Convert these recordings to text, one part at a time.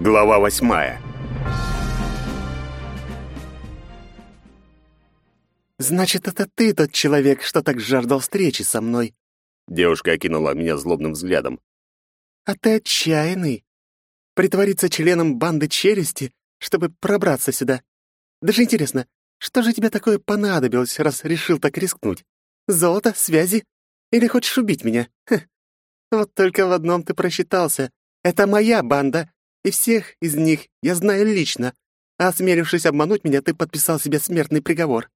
Глава восьмая. «Значит, это ты тот человек, что так жаждал встречи со мной?» Девушка окинула меня злобным взглядом. «А ты отчаянный. Притвориться членом банды челюсти, чтобы пробраться сюда. Даже интересно, что же тебе такое понадобилось, раз решил так рискнуть? Золото, связи? Или хочешь убить меня? Хе. Вот только в одном ты просчитался. Это моя банда, и всех из них я знаю лично. А осмелившись обмануть меня, ты подписал себе смертный приговор».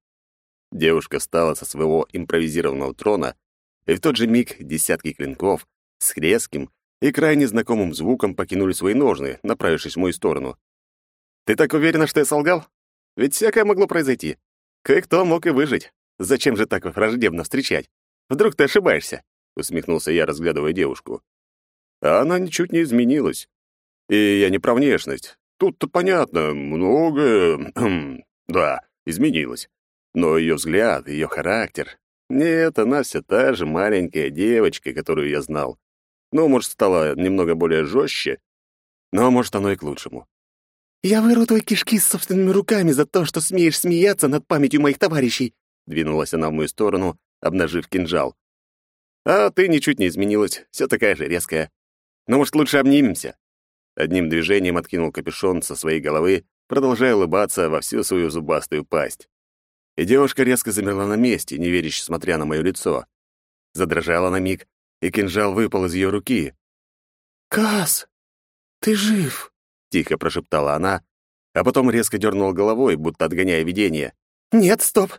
Девушка встала со своего импровизированного трона, и в тот же миг десятки клинков с резким и крайне знакомым звуком покинули свои ножны, направившись в мою сторону. «Ты так уверена, что я солгал? Ведь всякое могло произойти. Кое-кто мог и выжить. Зачем же так враждебно встречать? Вдруг ты ошибаешься?» — усмехнулся я, разглядывая девушку. А она ничуть не изменилась. И я не про внешность. Тут-то понятно, многое... да, изменилось. Но ее взгляд, ее характер... Нет, она все та же маленькая девочка, которую я знал. Ну, может, стала немного более жестче, но, может, оно и к лучшему. «Я вырву твои кишки собственными руками за то, что смеешь смеяться над памятью моих товарищей», двинулась она в мою сторону, обнажив кинжал. «А ты ничуть не изменилась, все такая же резкая. Ну, может, лучше обнимемся?» Одним движением откинул капюшон со своей головы, продолжая улыбаться во всю свою зубастую пасть. И девушка резко замерла на месте, неверяще смотря на мое лицо. Задрожала на миг, и кинжал выпал из ее руки. «Кас, ты жив!» — тихо прошептала она, а потом резко дернула головой, будто отгоняя видение. «Нет, стоп!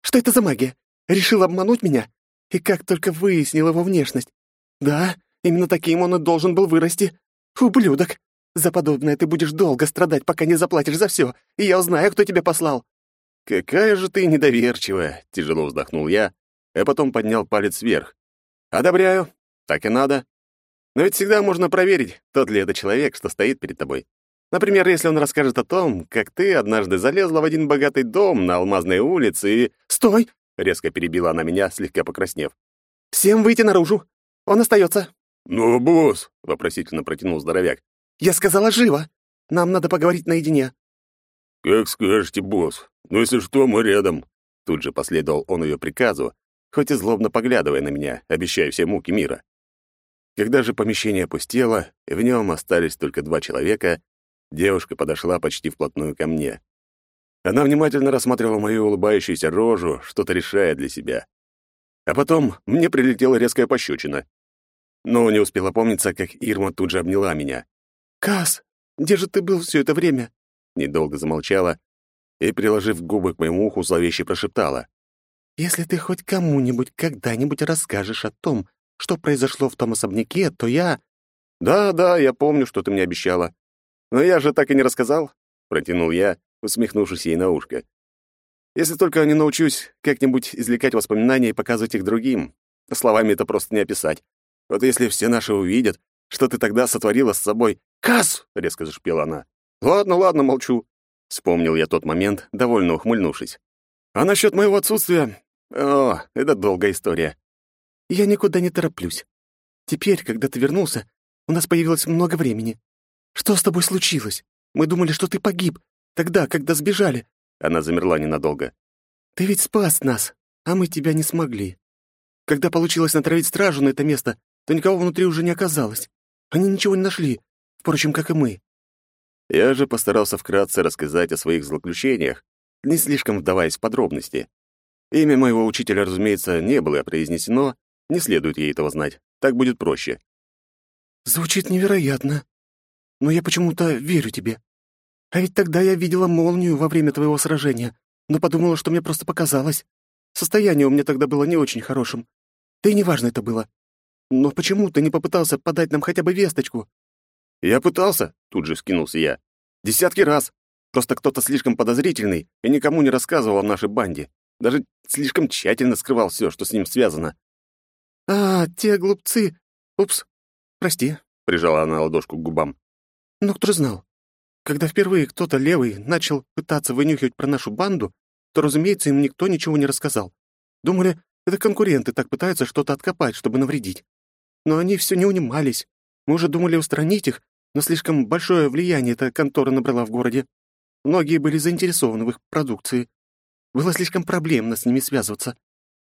Что это за магия? Решил обмануть меня? И как только выяснил его внешность. Да, именно таким он и должен был вырасти. Ублюдок! За подобное ты будешь долго страдать, пока не заплатишь за все, и я узнаю, кто тебя послал. «Какая же ты недоверчивая!» — тяжело вздохнул я, а потом поднял палец вверх. «Одобряю. Так и надо. Но ведь всегда можно проверить, тот ли это человек, что стоит перед тобой. Например, если он расскажет о том, как ты однажды залезла в один богатый дом на Алмазной улице и... «Стой!» — резко перебила она меня, слегка покраснев. «Всем выйти наружу! Он остается!» «Ну, босс!» — вопросительно протянул здоровяк. «Я сказала живо! Нам надо поговорить наедине!» «Как скажете, босс. Но если что, мы рядом». Тут же последовал он ее приказу, хоть и злобно поглядывая на меня, обещая все муки мира. Когда же помещение опустело, в нем остались только два человека, девушка подошла почти вплотную ко мне. Она внимательно рассматривала мою улыбающуюся рожу, что-то решая для себя. А потом мне прилетела резкая пощечина. Но не успела помниться, как Ирма тут же обняла меня. «Кас, где же ты был все это время?» недолго замолчала и, приложив губы к моему уху, зловеще прошептала. «Если ты хоть кому-нибудь когда-нибудь расскажешь о том, что произошло в том особняке, то я...» «Да, да, я помню, что ты мне обещала. Но я же так и не рассказал», — протянул я, усмехнувшись ей на ушко. «Если только не научусь как-нибудь извлекать воспоминания и показывать их другим. Словами это просто не описать. Вот если все наши увидят, что ты тогда сотворила с собой...» «Кас!» — резко зашипела она. «Ладно, ладно, молчу», — вспомнил я тот момент, довольно ухмыльнувшись. «А насчет моего отсутствия... О, это долгая история». «Я никуда не тороплюсь. Теперь, когда ты вернулся, у нас появилось много времени. Что с тобой случилось? Мы думали, что ты погиб. Тогда, когда сбежали». Она замерла ненадолго. «Ты ведь спас нас, а мы тебя не смогли. Когда получилось натравить стражу на это место, то никого внутри уже не оказалось. Они ничего не нашли, впрочем, как и мы. Я же постарался вкратце рассказать о своих злоключениях, не слишком вдаваясь в подробности. Имя моего учителя, разумеется, не было произнесено, не следует ей этого знать. Так будет проще. «Звучит невероятно. Но я почему-то верю тебе. А ведь тогда я видела молнию во время твоего сражения, но подумала, что мне просто показалось. Состояние у меня тогда было не очень хорошим. Да и неважно это было. Но почему ты не попытался подать нам хотя бы весточку? «Я пытался», — тут же скинулся я. «Десятки раз. Просто кто-то слишком подозрительный и никому не рассказывал о нашей банде. Даже слишком тщательно скрывал все, что с ним связано». «А, те глупцы. Упс. Прости», — прижала она ладошку к губам. «Но кто же знал? Когда впервые кто-то левый начал пытаться вынюхивать про нашу банду, то, разумеется, им никто ничего не рассказал. Думали, это конкуренты так пытаются что-то откопать, чтобы навредить. Но они все не унимались. Мы уже думали устранить их, но слишком большое влияние эта контора набрала в городе. Многие были заинтересованы в их продукции. Было слишком проблемно с ними связываться.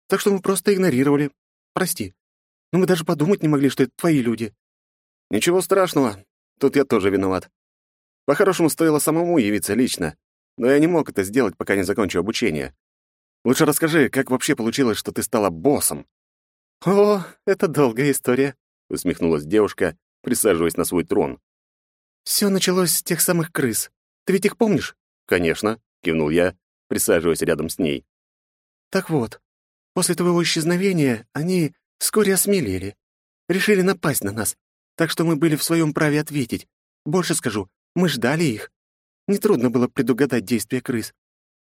Так что мы просто игнорировали. Прости. Но мы даже подумать не могли, что это твои люди. Ничего страшного. Тут я тоже виноват. По-хорошему, стоило самому явиться лично. Но я не мог это сделать, пока не закончу обучение. Лучше расскажи, как вообще получилось, что ты стала боссом?» «О, это долгая история», — усмехнулась девушка, присаживаясь на свой трон. «Все началось с тех самых крыс. Ты ведь их помнишь?» «Конечно», — кивнул я, присаживаясь рядом с ней. «Так вот, после твоего исчезновения они вскоре осмелели. Решили напасть на нас, так что мы были в своем праве ответить. Больше скажу, мы ждали их. Нетрудно было предугадать действия крыс.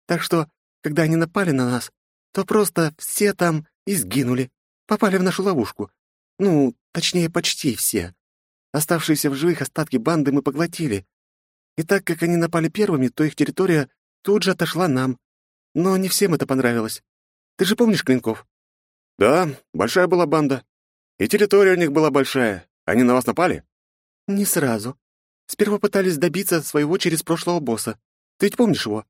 Так что, когда они напали на нас, то просто все там и сгинули, попали в нашу ловушку. Ну, точнее, почти все. Оставшиеся в живых остатки банды мы поглотили. И так как они напали первыми, то их территория тут же отошла нам. Но не всем это понравилось. Ты же помнишь Клинков? Да, большая была банда. И территория у них была большая. Они на вас напали? Не сразу. Сперва пытались добиться своего через прошлого босса. Ты ведь помнишь его?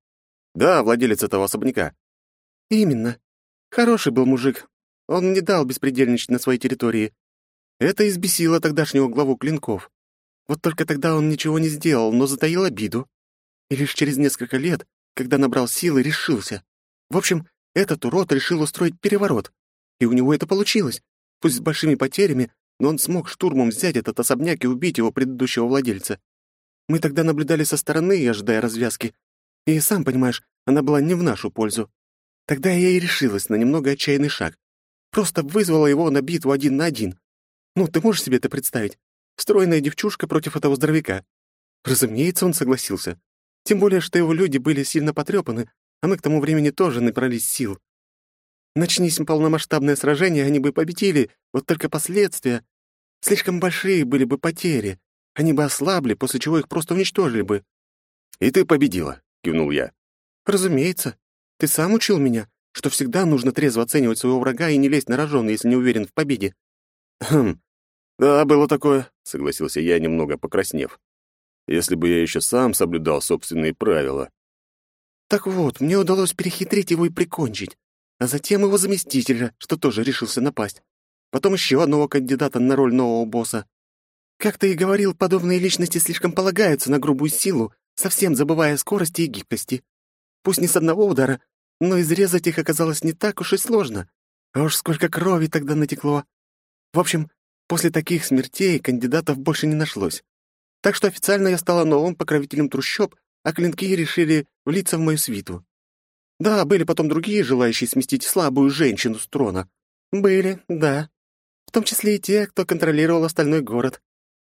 Да, владелец этого особняка. Именно. Хороший был мужик. Он не дал беспредельничать на своей территории. Это избесило тогдашнего главу клинков. Вот только тогда он ничего не сделал, но затаил обиду. И лишь через несколько лет, когда набрал силы, решился. В общем, этот урод решил устроить переворот. И у него это получилось. Пусть с большими потерями, но он смог штурмом взять этот особняк и убить его предыдущего владельца. Мы тогда наблюдали со стороны, ожидая развязки. И, сам понимаешь, она была не в нашу пользу. Тогда я и решилась на немного отчаянный шаг. Просто вызвала его на битву один на один. Ну, ты можешь себе это представить? Стройная девчушка против этого здоровяка. Разумеется, он согласился. Тем более, что его люди были сильно потрепаны, а мы к тому времени тоже набрались сил. Начнись полномасштабное сражение, они бы победили, вот только последствия. Слишком большие были бы потери. Они бы ослабли, после чего их просто уничтожили бы. «И ты победила», — кивнул я. «Разумеется. Ты сам учил меня, что всегда нужно трезво оценивать своего врага и не лезть на рожон, если не уверен в победе». «Хм, да, было такое», — согласился я, немного покраснев. «Если бы я еще сам соблюдал собственные правила». «Так вот, мне удалось перехитрить его и прикончить, а затем его заместителя, что тоже решился напасть. Потом еще одного кандидата на роль нового босса. Как ты и говорил, подобные личности слишком полагаются на грубую силу, совсем забывая скорости и гибкости. Пусть не с одного удара, но изрезать их оказалось не так уж и сложно. А уж сколько крови тогда натекло. В общем, после таких смертей кандидатов больше не нашлось. Так что официально я стала новым покровителем трущоб, а клинки решили влиться в мою свиту. Да, были потом другие, желающие сместить слабую женщину с трона. Были, да. В том числе и те, кто контролировал остальной город.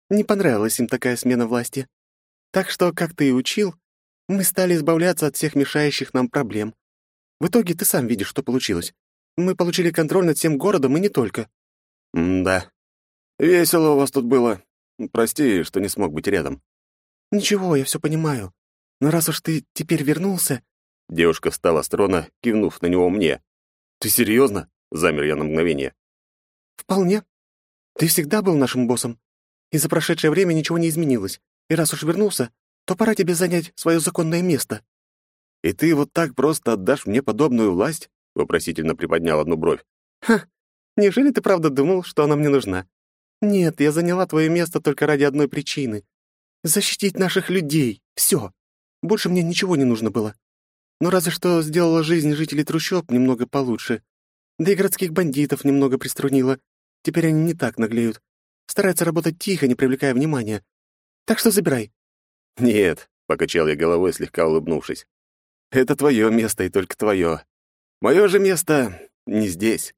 Не понравилась им такая смена власти. Так что, как ты и учил, мы стали избавляться от всех мешающих нам проблем. В итоге ты сам видишь, что получилось. Мы получили контроль над всем городом и не только. да. Весело у вас тут было. Прости, что не смог быть рядом. Ничего, я все понимаю. Но раз уж ты теперь вернулся... Девушка встала с трона, кивнув на него мне. Ты серьезно? Замер я на мгновение. Вполне. Ты всегда был нашим боссом. И за прошедшее время ничего не изменилось. И раз уж вернулся, то пора тебе занять свое законное место». «И ты вот так просто отдашь мне подобную власть?» — вопросительно приподнял одну бровь. «Ха! Неужели ты правда думал, что она мне нужна? Нет, я заняла твое место только ради одной причины. Защитить наших людей. Все. Больше мне ничего не нужно было. Но разве что сделала жизнь жителей трущоб немного получше. Да и городских бандитов немного приструнила. Теперь они не так наглеют. Старается работать тихо, не привлекая внимания. Так что забирай». «Нет», — покачал я головой, слегка улыбнувшись. «Это твое место и только твое. Мое же место не здесь.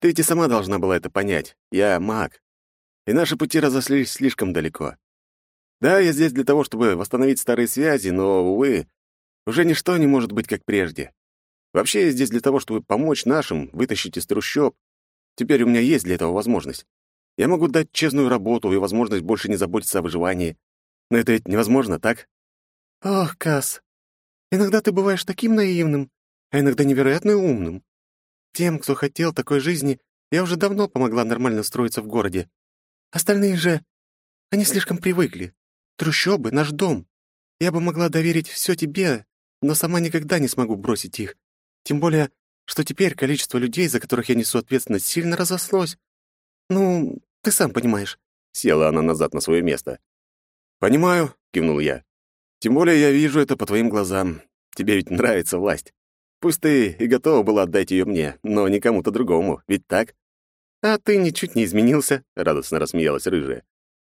Ты ведь и сама должна была это понять. Я маг. И наши пути разошлись слишком далеко. Да, я здесь для того, чтобы восстановить старые связи, но, увы, уже ничто не может быть как прежде. Вообще, я здесь для того, чтобы помочь нашим вытащить из трущоб. Теперь у меня есть для этого возможность. Я могу дать честную работу и возможность больше не заботиться о выживании. Но это ведь невозможно, так? Ох, Кас, иногда ты бываешь таким наивным, а иногда невероятно умным. Тем, кто хотел такой жизни, я уже давно помогла нормально устроиться в городе. Остальные же... Они слишком привыкли. Трущобы — наш дом. Я бы могла доверить все тебе, но сама никогда не смогу бросить их. Тем более, что теперь количество людей, за которых я несу ответственность, сильно разослось. Ну, ты сам понимаешь». Села она назад на свое место. «Понимаю», — кивнул я. «Тем более я вижу это по твоим глазам. Тебе ведь нравится власть. Пусть ты и готова была отдать ее мне, но не кому-то другому, ведь так?» «А ты ничуть не изменился», — радостно рассмеялась рыжая.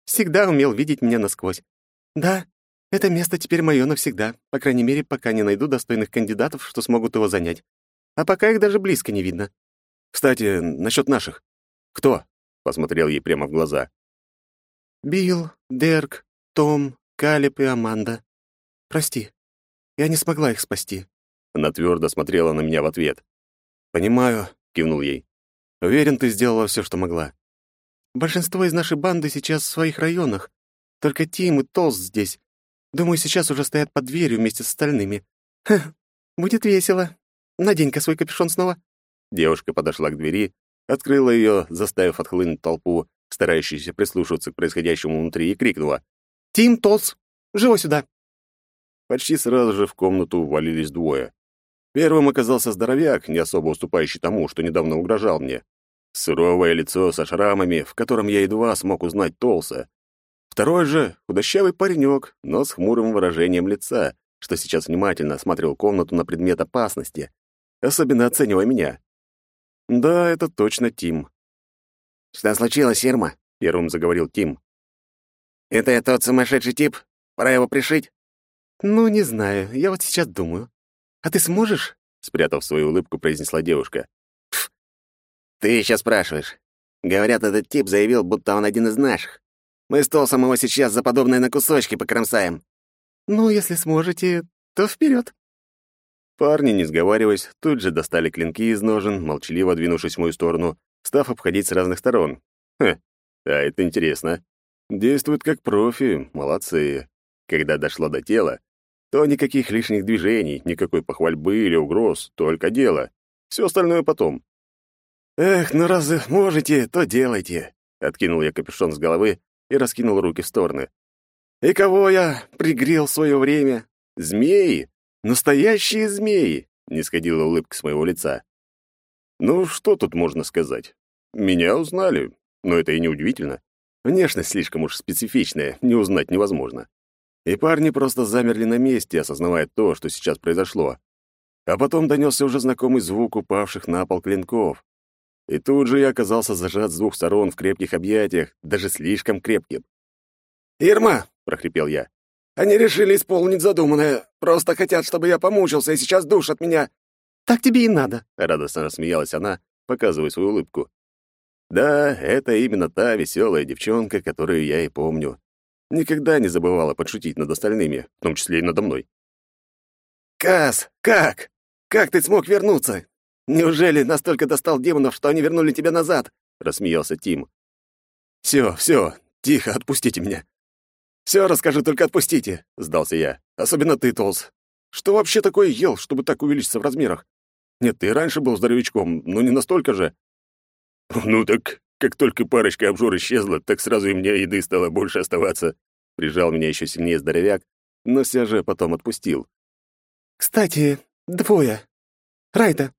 «Всегда умел видеть меня насквозь. Да, это место теперь мое навсегда, по крайней мере, пока не найду достойных кандидатов, что смогут его занять. А пока их даже близко не видно. Кстати, насчет наших. Кто? Посмотрел ей прямо в глаза. Билл, Дерк, Том, Калеб и Аманда. Прости, я не смогла их спасти. Она твердо смотрела на меня в ответ. «Понимаю», — кивнул ей. «Уверен, ты сделала все, что могла». «Большинство из нашей банды сейчас в своих районах. Только Тим и Толст здесь. Думаю, сейчас уже стоят под дверью вместе с остальными. Ха, будет весело. Надень-ка свой капюшон снова». Девушка подошла к двери, открыла ее, заставив отхлынуть толпу, старающуюся прислушиваться к происходящему внутри, и крикнула. «Тим Толс, живо сюда!» Почти сразу же в комнату ввалились двое. Первым оказался здоровяк, не особо уступающий тому, что недавно угрожал мне. Суровое лицо со шрамами, в котором я едва смог узнать Толса. Второй же — худощавый паренек, но с хмурым выражением лица, что сейчас внимательно осматривал комнату на предмет опасности, особенно оценивая меня. Да, это точно Тим. «Что случилось, Ирма?» — первым заговорил Тим. «Это тот сумасшедший тип? Пора его пришить?» «Ну, не знаю. Я вот сейчас думаю. А ты сможешь?» — спрятав свою улыбку, произнесла девушка. «Ты еще спрашиваешь. Говорят, этот тип заявил, будто он один из наших. Мы с Толсом его сейчас за подобное на кусочки покромсаем». «Ну, если сможете, то вперед. Парни, не сговариваясь, тут же достали клинки из ножен, молчаливо двинувшись в мою сторону, став обходить с разных сторон. Хм, а это интересно. Действуют как профи, молодцы. Когда дошло до тела, то никаких лишних движений, никакой похвальбы или угроз, только дело. Все остальное потом. «Эх, ну раз можете, то делайте», — откинул я капюшон с головы и раскинул руки в стороны. «И кого я пригрел в свое время? Змеи? Настоящие змеи!» — не сходила улыбка с моего лица. «Ну, что тут можно сказать? Меня узнали, но это и не удивительно. Внешность слишком уж специфичная, не узнать невозможно. И парни просто замерли на месте, осознавая то, что сейчас произошло. А потом донесся уже знакомый звук упавших на пол клинков. И тут же я оказался зажат с двух сторон в крепких объятиях, даже слишком крепким. «Ирма!» — прохрипел я. «Они решили исполнить задуманное. Просто хотят, чтобы я помучился, и сейчас душат меня». «Так тебе и надо», — радостно рассмеялась она, показывая свою улыбку. «Да, это именно та веселая девчонка, которую я и помню. Никогда не забывала подшутить над остальными, в том числе и надо мной». «Кас, как? Как ты смог вернуться? Неужели настолько достал демонов, что они вернули тебя назад?» — рассмеялся Тим. «Все, все, тихо, отпустите меня». «Все расскажу, только отпустите», — сдался я. «Особенно ты, Толс. Что вообще такое ел, чтобы так увеличиться в размерах? Нет, ты раньше был здоровячком, но не настолько же». «Ну так, как только парочка обжор исчезла, так сразу и мне еды стало больше оставаться». Прижал меня еще сильнее здоровяк, но все же потом отпустил. «Кстати, двое. Райта,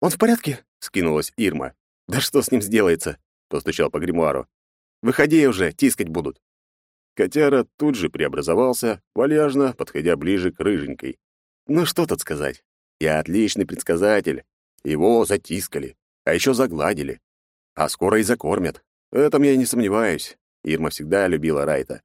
он в порядке?» — скинулась Ирма. «Да что с ним сделается?» — постучал по гримуару. «Выходи уже, тискать будут». Котяра тут же преобразовался, вальяжно подходя ближе к рыженькой. Ну что тут сказать? Я отличный предсказатель. Его затискали, а еще загладили. А скоро и закормят. В этом я не сомневаюсь. Ирма всегда любила Райта.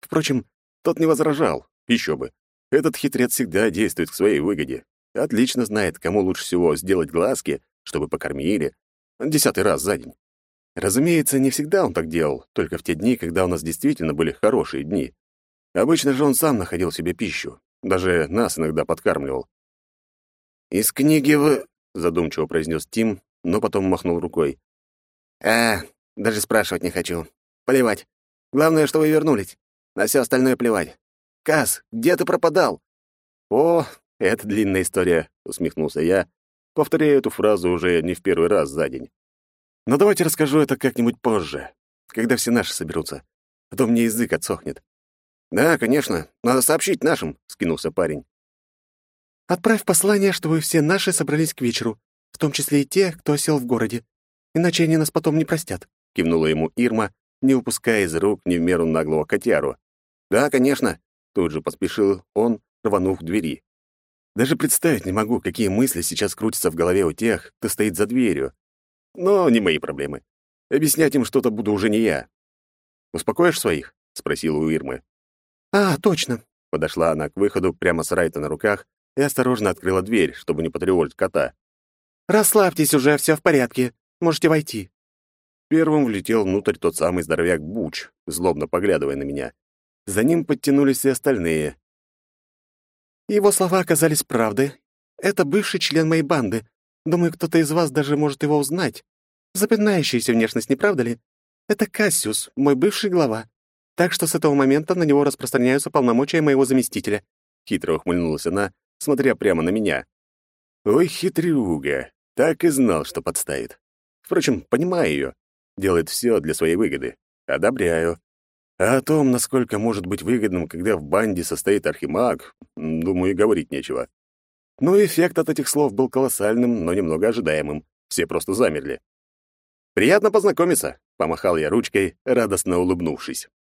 Впрочем, тот не возражал. Еще бы. Этот хитрец всегда действует к своей выгоде. Отлично знает, кому лучше всего сделать глазки, чтобы покормили. Десятый раз за день. Разумеется, не всегда он так делал, только в те дни, когда у нас действительно были хорошие дни. Обычно же он сам находил себе пищу, даже нас иногда подкармливал. «Из книги вы...» — задумчиво произнес Тим, но потом махнул рукой. «А, даже спрашивать не хочу. Плевать. Главное, что вы вернулись. На все остальное плевать. Каз, где ты пропадал?» «О, это длинная история», — усмехнулся я, повторяя эту фразу уже не в первый раз за день. Но давайте расскажу это как-нибудь позже, когда все наши соберутся. А то мне язык отсохнет. «Да, конечно. Надо сообщить нашим», — скинулся парень. «Отправь послание, чтобы все наши собрались к вечеру, в том числе и те, кто осел в городе. Иначе они нас потом не простят», — кивнула ему Ирма, не упуская из рук не в меру наглого котяру. «Да, конечно», — тут же поспешил он, рванув к двери. Даже представить не могу, какие мысли сейчас крутятся в голове у тех, кто стоит за дверью. Но не мои проблемы. Объяснять им что-то буду уже не я. «Успокоишь своих?» — спросил у Ирмы. «А, точно». Подошла она к выходу прямо с Райта на руках и осторожно открыла дверь, чтобы не потревожить кота. «Расслабьтесь уже, все в порядке. Можете войти». Первым влетел внутрь тот самый здоровяк Буч, злобно поглядывая на меня. За ним подтянулись и остальные. Его слова оказались правдой. Это бывший член моей банды. Думаю, кто-то из вас даже может его узнать. Запоминающаяся внешность, не правда ли? Это Кассиус, мой бывший глава. Так что с этого момента на него распространяются полномочия моего заместителя». Хитро ухмыльнулась она, смотря прямо на меня. «Ой, хитрюга! Так и знал, что подставит. Впрочем, понимаю ее. Делает все для своей выгоды. Одобряю. А о том, насколько может быть выгодным, когда в банде состоит архимаг, думаю, и говорить нечего. Но эффект от этих слов был колоссальным, но немного ожидаемым. Все просто замерли. «Приятно познакомиться», — помахал я ручкой, радостно улыбнувшись.